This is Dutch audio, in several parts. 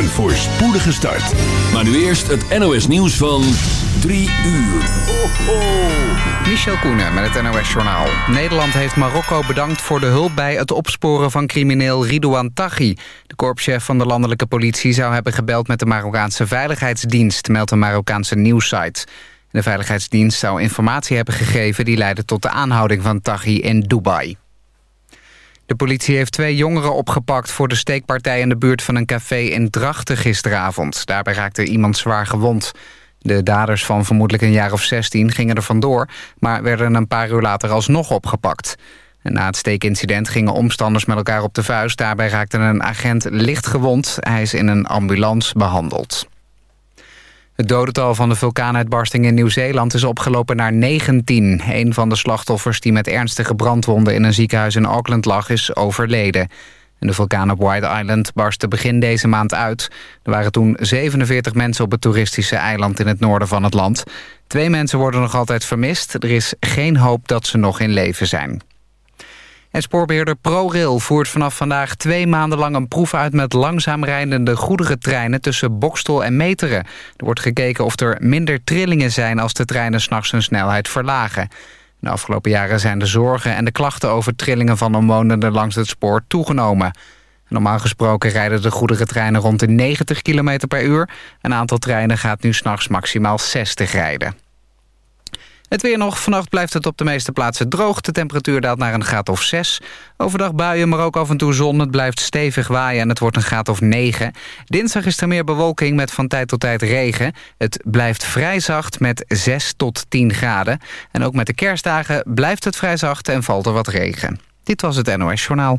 Een voorspoedige start. Maar nu eerst het NOS nieuws van 3 uur. Ho, ho. Michel Koenen met het NOS-journaal. Nederland heeft Marokko bedankt voor de hulp bij het opsporen van crimineel Ridouan Taghi. De korpschef van de landelijke politie zou hebben gebeld met de Marokkaanse Veiligheidsdienst, meldt een Marokkaanse nieuwssite. De Veiligheidsdienst zou informatie hebben gegeven die leidde tot de aanhouding van Taghi in Dubai. De politie heeft twee jongeren opgepakt voor de steekpartij in de buurt van een café in Drachten gisteravond. Daarbij raakte iemand zwaar gewond. De daders van vermoedelijk een jaar of 16 gingen er vandoor... maar werden een paar uur later alsnog opgepakt. Na het steekincident gingen omstanders met elkaar op de vuist. Daarbij raakte een agent licht gewond. Hij is in een ambulance behandeld. Het dodental van de vulkaanuitbarsting in Nieuw-Zeeland is opgelopen naar 19. Een van de slachtoffers die met ernstige brandwonden in een ziekenhuis in Auckland lag is overleden. de vulkaan op White Island barstte begin deze maand uit. Er waren toen 47 mensen op het toeristische eiland in het noorden van het land. Twee mensen worden nog altijd vermist. Er is geen hoop dat ze nog in leven zijn. En spoorbeheerder ProRail voert vanaf vandaag twee maanden lang een proef uit... met langzaam rijdende goederentreinen tussen Bokstel en Meteren. Er wordt gekeken of er minder trillingen zijn als de treinen s'nachts hun snelheid verlagen. De afgelopen jaren zijn de zorgen en de klachten over trillingen van omwonenden langs het spoor toegenomen. Normaal gesproken rijden de goederentreinen rond de 90 km per uur. Een aantal treinen gaat nu s'nachts maximaal 60 rijden. Het weer nog. Vannacht blijft het op de meeste plaatsen droog. De temperatuur daalt naar een graad of 6. Overdag buien, maar ook af en toe zon. Het blijft stevig waaien en het wordt een graad of 9. Dinsdag is er meer bewolking met van tijd tot tijd regen. Het blijft vrij zacht met 6 tot 10 graden. En ook met de kerstdagen blijft het vrij zacht en valt er wat regen. Dit was het NOS Journaal.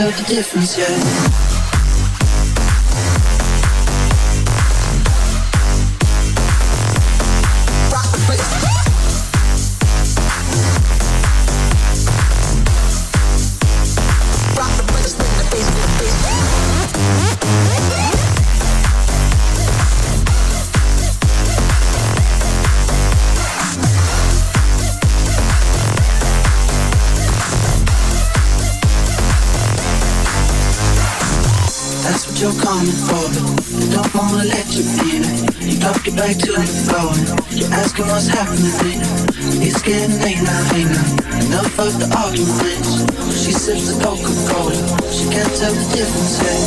of the difference, yeah. Back to the floor. You're asking what's happening. It's getting late now, hey now. Enough of the arguments. She sips the Coca-Cola. She can't tell the difference.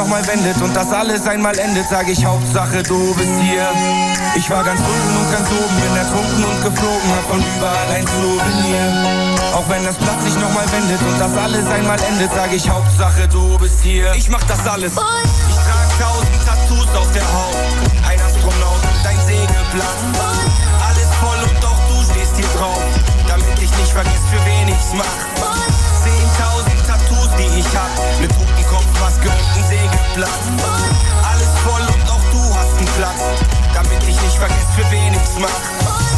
Nochmal wendet und das alles einmal endet, sag ich Hauptsache du bist hier. Ich war ganz unten und ganz oben, bin ertrunken und geflogen, hab von überall ein Souvenir. Auch wenn das Blatt sich nochmal wendet und das alles einmal endet, sag ich Hauptsache du bist hier. Ich mach das alles. Ich trag tausend Tattoos auf der Haut. Ein Astronaut und ein Segelblatt. Alles voll und doch du stehst hier drauf. Damit ich nicht vergiss, für wen ich's mach. Zehntausend Tattoos, die ich hab. Mit Segelblatt. Alles voll und auch du hast einen Platz. Damit ich nicht vergiss, für wen ich's mach.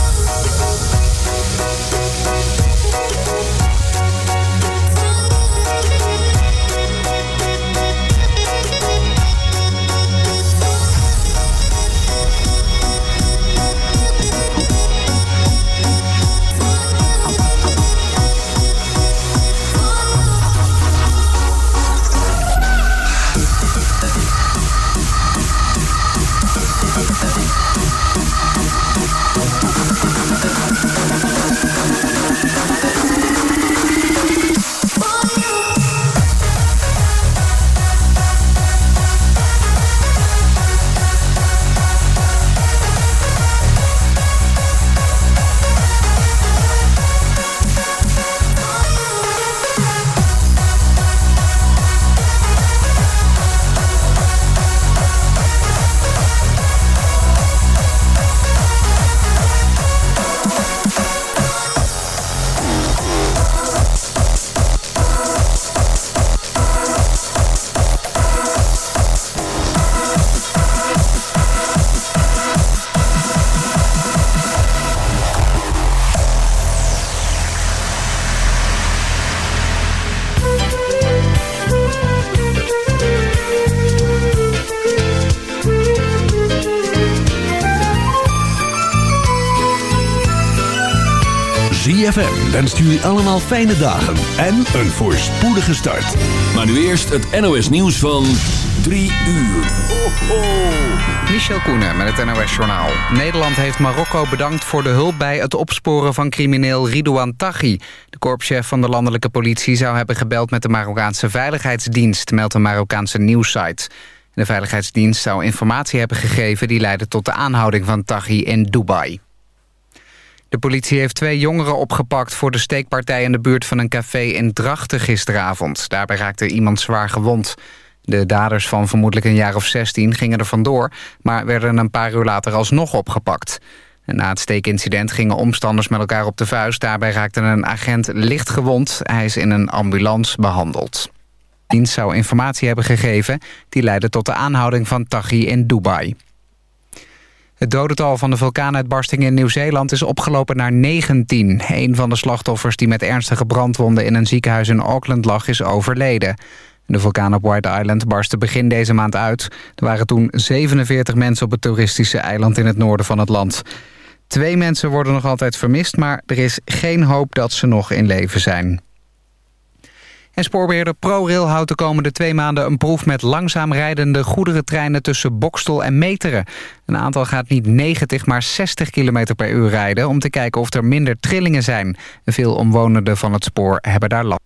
ZFM wenst jullie allemaal fijne dagen en een voorspoedige start. Maar nu eerst het NOS nieuws van 3 uur. Ho, ho. Michel Koenen met het NOS-journaal. Nederland heeft Marokko bedankt voor de hulp bij het opsporen van crimineel Ridouan Taghi. De korpschef van de landelijke politie zou hebben gebeld met de Marokkaanse Veiligheidsdienst, meldt een Marokkaanse nieuwssite. De Veiligheidsdienst zou informatie hebben gegeven die leidde tot de aanhouding van Taghi in Dubai. De politie heeft twee jongeren opgepakt voor de steekpartij in de buurt van een café in Drachten gisteravond. Daarbij raakte iemand zwaar gewond. De daders van vermoedelijk een jaar of 16 gingen er vandoor... maar werden een paar uur later alsnog opgepakt. Na het steekincident gingen omstanders met elkaar op de vuist. Daarbij raakte een agent licht gewond. Hij is in een ambulance behandeld. De dienst zou informatie hebben gegeven... die leidde tot de aanhouding van Taghi in Dubai. Het dodental van de vulkaanuitbarsting in Nieuw-Zeeland is opgelopen naar 19. Een van de slachtoffers die met ernstige brandwonden in een ziekenhuis in Auckland lag is overleden. De vulkaan op White Island barstte begin deze maand uit. Er waren toen 47 mensen op het toeristische eiland in het noorden van het land. Twee mensen worden nog altijd vermist, maar er is geen hoop dat ze nog in leven zijn. En spoorbeheerder ProRail houdt de komende twee maanden een proef met langzaam rijdende goederentreinen tussen Bokstel en Meteren. Een aantal gaat niet 90, maar 60 km per uur rijden om te kijken of er minder trillingen zijn. Veel omwonenden van het spoor hebben daar last.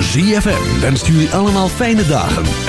ZFM wenst jullie allemaal fijne dagen.